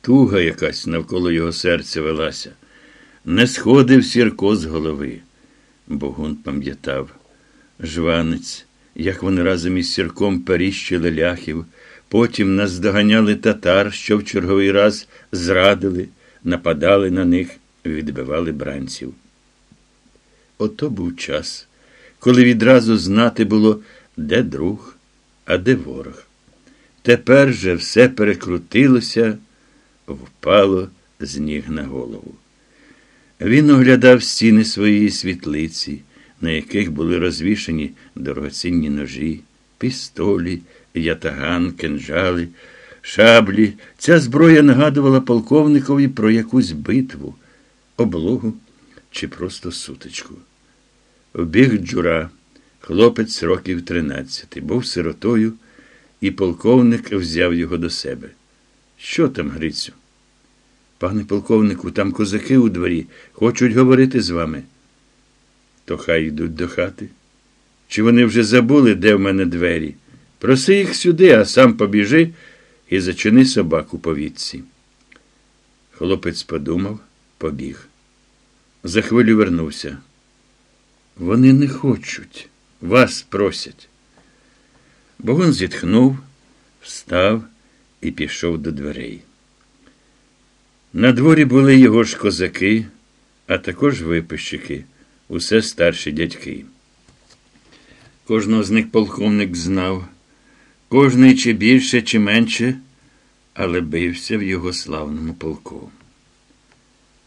Туга якась навколо його серця велася. Не сходив сірко з голови. Богун пам'ятав. Жванець, як вони разом із сірком періщили ляхів, потім наздоганяли татар, що в черговий раз зрадили, нападали на них, відбивали бранців. Ото був час, коли відразу знати було, де друг, а де ворог. Тепер же все перекрутилося, впало з ніг на голову. Він оглядав стіни своєї світлиці, на яких були розвішені дорогоцінні ножі, пістолі, ятаган, кинжали, шаблі. Ця зброя нагадувала полковникові про якусь битву, облогу чи просто сутичку. Вбіг джура, хлопець років тринадцяти, був сиротою, і полковник взяв його до себе. Що там, Грицю? Пане полковнику, там козаки у дворі хочуть говорити з вами. То хай йдуть до хати. Чи вони вже забули, де в мене двері? Проси їх сюди, а сам побіжи і зачини собаку по вітці. Хлопець подумав, побіг. За хвилю вернувся. Вони не хочуть, вас просять. Богун зітхнув, встав і пішов до дверей. На дворі були його ж козаки, а також випищики, усе старші дядьки. Кожного з них полковник знав, кожний чи більше, чи менше, але бився в його славному полку.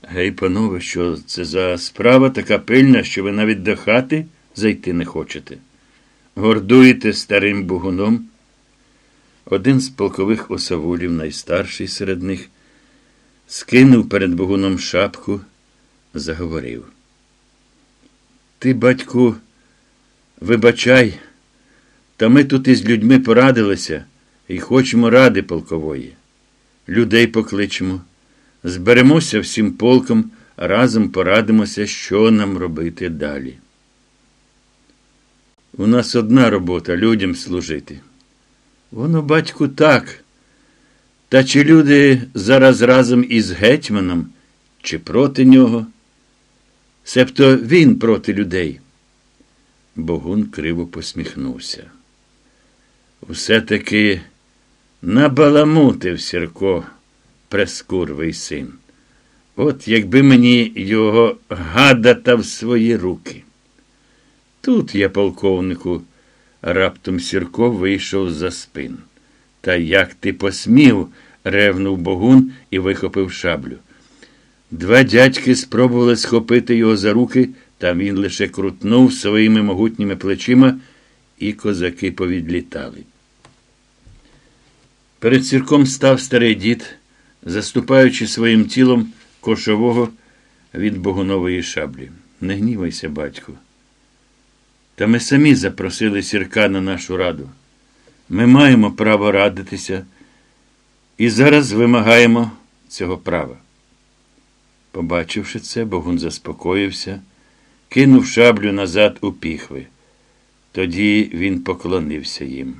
Гей, панове, що це за справа така пильна, що ви навіть до хати зайти не хочете? Гордуєте старим бугуном? Один з полкових осавулів, найстарший серед них, скинув перед Богуном шапку, заговорив. Ти, батьку, вибачай, та ми тут із людьми порадилися і хочемо ради полкової. Людей покличемо, зберемося всім полком, разом порадимося, що нам робити далі. У нас одна робота людям служити. Воно, батьку, так. Та чи люди зараз разом із гетьманом, чи проти нього? Себто він проти людей. Богун криво посміхнувся. Все-таки набаламутив Сірко, прескурвий син. От якби мені його гада в свої руки. Тут я, полковнику, раптом Сірко вийшов за спин. Та як ти посмів? ревнув Богун і вихопив шаблю. Два дядьки спробували схопити його за руки, та він лише крутнув своїми могутніми плечима, і козаки повідлітали. Перед сірком став старий дід, заступаючи своїм тілом кошового від богунової шаблі. Не гнівайся, батьку. Та ми самі запросили сірка на нашу раду. Ми маємо право радитися і зараз вимагаємо цього права. Побачивши це, Богун заспокоївся, кинув шаблю назад у піхви. Тоді він поклонився їм.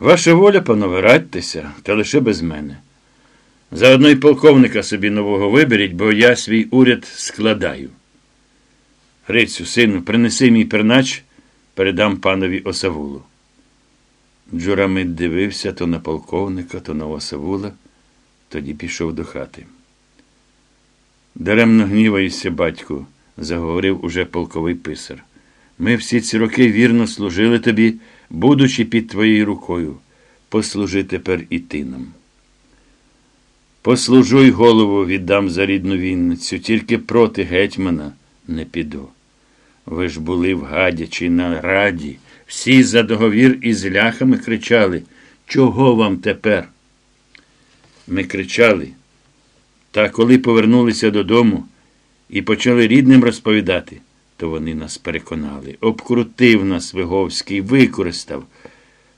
Ваша воля, панове, радьтеся, та лише без мене. Заодно й полковника собі нового виберіть, бо я свій уряд складаю. Грицю, сину, принеси мій пернач, передам панові осавулу. Джурамид дивився то на полковника, то на осавула, тоді пішов до хати. Даремно гніваюся, батьку, заговорив уже полковий писар. Ми всі ці роки вірно служили тобі, будучи під твоєю рукою. Послужи тепер і ти нам. Послужу й голову віддам за рідну Вінницю, тільки проти гетьмана не піду. Ви ж були в гадячі на раді, всі за договір із ляхами кричали Чого вам тепер? Ми кричали. Та коли повернулися додому і почали рідним розповідати, то вони нас переконали. Обкрутив нас Виговський, використав.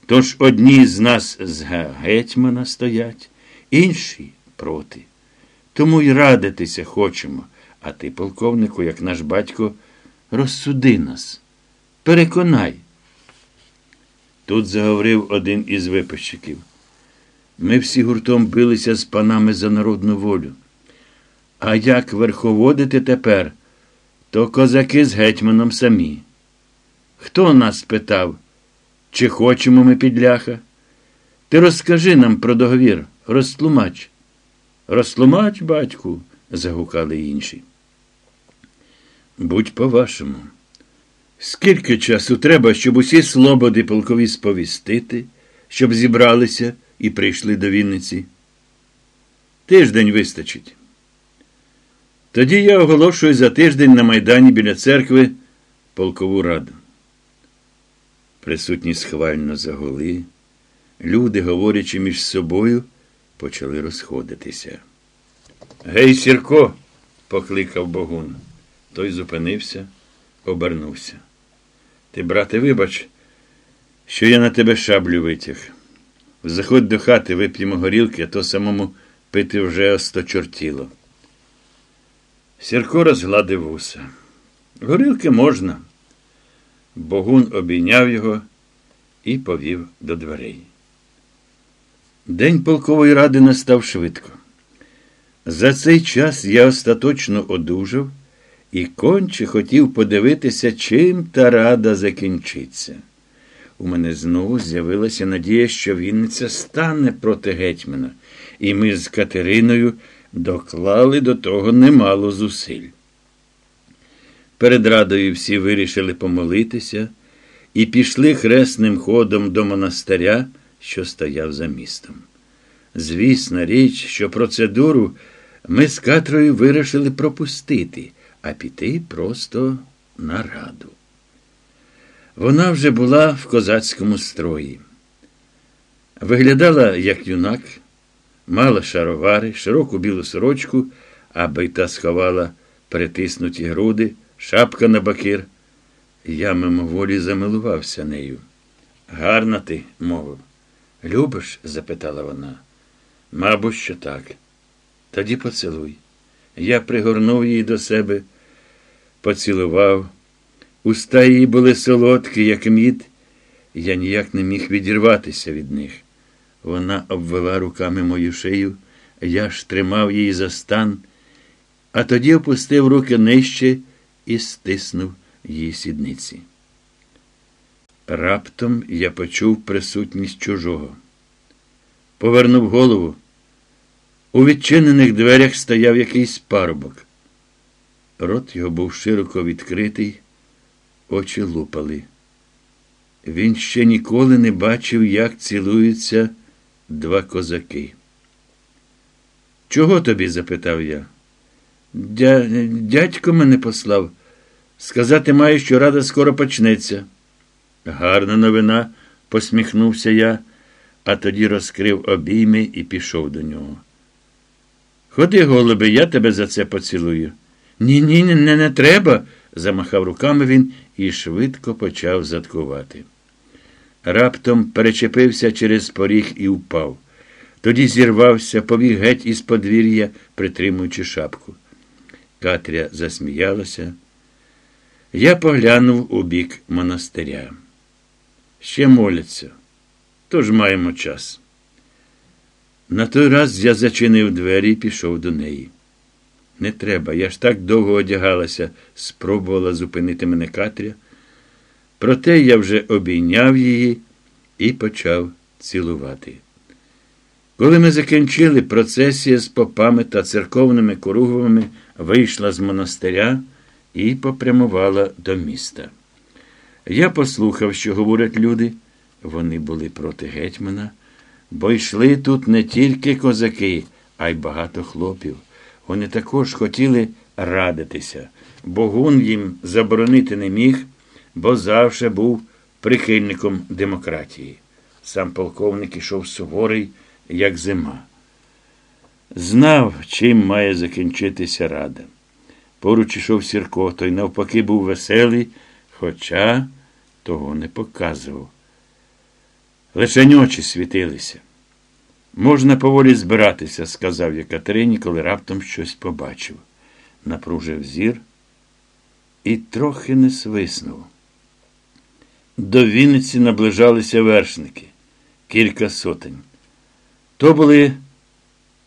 Тож одні з нас з гетьмана стоять, інші проти. Тому й радитися хочемо. А ти, полковнику, як наш батько, розсуди нас, переконай. Тут заговорив один із випищиків. Ми всі гуртом билися з панами за народну волю. А як верховодити тепер, то козаки з гетьманом самі. Хто нас питав, чи хочемо ми підляха? Ти розкажи нам про договір, розтлумач. Розтлумач, батьку, загукали інші. Будь по-вашому. Скільки часу треба, щоб усі слободи полкові сповістити, щоб зібралися і прийшли до Вінниці? Тиждень вистачить. Тоді я оголошую за тиждень на Майдані біля церкви полкову раду. Присутні схвально загули. Люди, говорячи між собою, почали розходитися. Гей, Сірко, покликав Богун. Той зупинився, обернувся. Ти, брате, вибач, що я на тебе шаблю витяг. Заходь до хати, вип'ємо горілки, а то самому пити вже осточортіло. Сірко розгладив вуса. Горілки можна. Богун обійняв його і повів до дверей. День полкової ради настав швидко. За цей час я остаточно одужав і конче хотів подивитися, чим та рада закінчиться. У мене знову з'явилася надія, що Вінниця стане проти гетьмана, і ми з Катериною доклали до того немало зусиль. Перед радою всі вирішили помолитися і пішли хресним ходом до монастиря, що стояв за містом. Звісна річ, що процедуру ми з Катрою вирішили пропустити, а піти просто на раду. Вона вже була в козацькому строї. Виглядала, як юнак, мала шаровари, широку білу сорочку, а байта сховала притиснуті груди, шапка на бакир. Я мимоволі замилувався нею. Гарна ти, мовив. Любиш? запитала вона. Мабуть, що так. Тоді поцілуй. Я пригорнув її до себе, поцілував. Уста її були солодкі, як мід, я ніяк не міг відірватися від них. Вона обвела руками мою шию, я ж тримав її за стан, а тоді опустив руки нижче і стиснув її сідниці. Раптом я почув присутність чужого. Повернув голову. У відчинених дверях стояв якийсь парубок. Рот його був широко відкритий, очі лупали. Він ще ніколи не бачив, як цілуються два козаки. Чого тобі? запитав я. Дя... Дядько мене послав. Сказати маю, що рада скоро почнеться. Гарна новина, посміхнувся я, а тоді розкрив обійми і пішов до нього. Ходи, голубе, я тебе за це поцілую. Ні, ні, не, не треба, замахав руками він і швидко почав заткувати. Раптом перечепився через поріг і впав. Тоді зірвався, побіг геть із подвір'я, притримуючи шапку. Катря засміялася. Я поглянув у бік монастиря. Ще моляться, тож маємо час. На той раз я зачинив двері і пішов до неї. Не треба, я ж так довго одягалася, спробувала зупинити мене Катря. Проте я вже обійняв її і почав цілувати. Коли ми закінчили, процесія з попами та церковними коругвами вийшла з монастиря і попрямувала до міста. Я послухав, що говорять люди. Вони були проти гетьмана, бо йшли тут не тільки козаки, а й багато хлопів. Вони також хотіли радитися. Богун їм заборонити не міг, бо завжди був прихильником демократії. Сам полковник ішов суворий, як зима. Знав, чим має закінчитися рада. Поруч ішов Сірко, той навпаки був веселий, хоча того не показував. Лише очі світилися. Можна поволі збиратися, сказав я Катерині, коли раптом щось побачив. Напружив зір і трохи не свиснув. До Вінниці наближалися вершники, кілька сотень. То були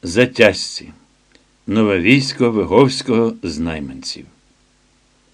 затязці, нове військо Виговського з найманців.